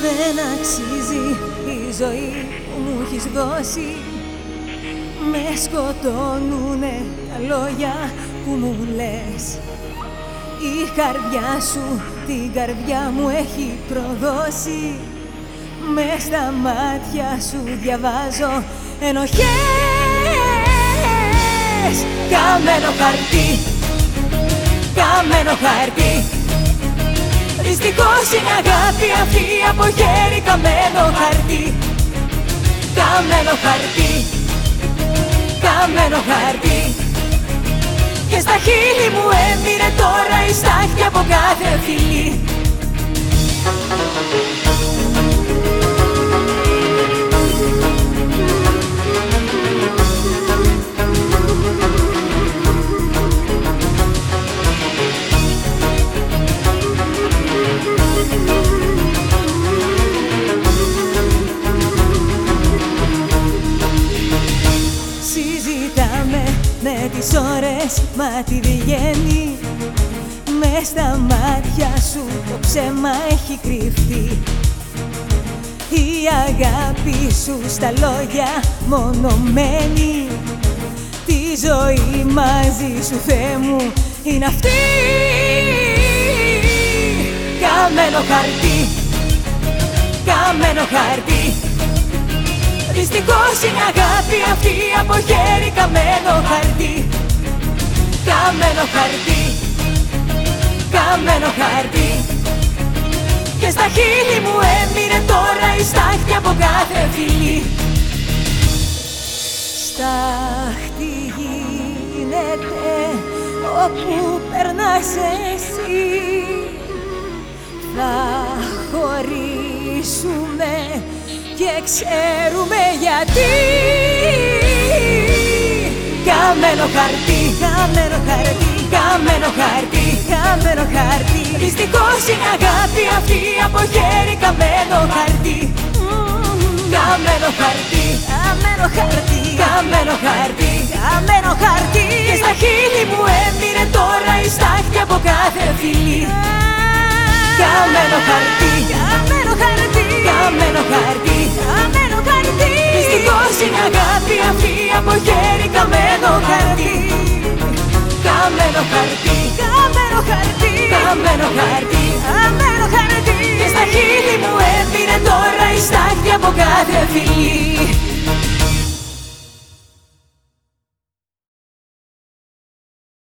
Δεν αξίζει η ζωή που μου έχεις δώσει. Με σκοτώνουνε τα λόγια που μου λες. Η καρδιά σου την καρδιά μου έχει προδώσει. Με στα μάτια σου διαβάζω ενοχές. Καμένο χαρτί, καμένο χαρτί Δυστυχώς είναι αγάπη αυτή από χέρι καμένο χαρτί. Καμένο χαρτί, καμένο χαρτί. Και στα χείλη μου έμεινε τώρα η στάχτη από κάθε φιλή ώρες μα τι βγαίνει. Μες στα μάτια σου το ψέμα έχει κρυφτεί. Η αγάπη σου στα λόγια μονομένη. Τη ζωή μαζί σου Θεέ μου είναι αυτή. Καμένο χαρτί, καμένο χαρτί. Δυστυχώς είναι αγάπη αυτή από χέρι καμένο χαρτί. Καμένο χαρτί, καμένο χαρτί. Και στα χείλη μου έμεινε τώρα η στάχτη από κάθε φιλή Στάχτη γίνεται όπου περνάς εσύ. Θα χωρίσουμε και ξέρουμε γιατί. Καμένο χαρτί, καμένο χαρτί, καμένο χαρτί, καμένο χαρτί. Δυστυχώς είναι αγάπη αυτή από χέρι καμένο χαρτί. Καμένο χαρτί, καμένο χαρτί, καμένο χαρτί, καμένο χαρτί. Και στα χείλη μου έμεινε τώρα η στάχτη από κάθε φιλή Καμένο χαρτί, καμένο χαρτί, Αμένο χαρτί Και στα χείλη μου έμπειρε τώρα η στάχτη από κάθε φιλή